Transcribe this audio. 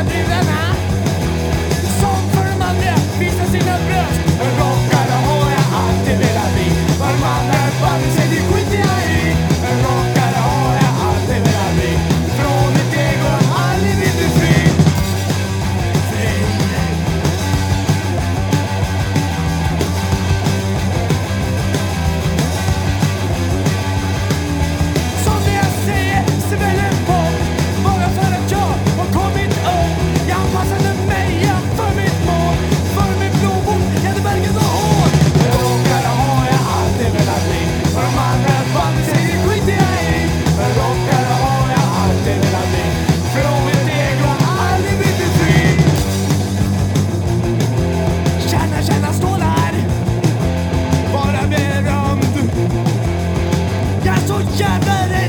se prive Japanese.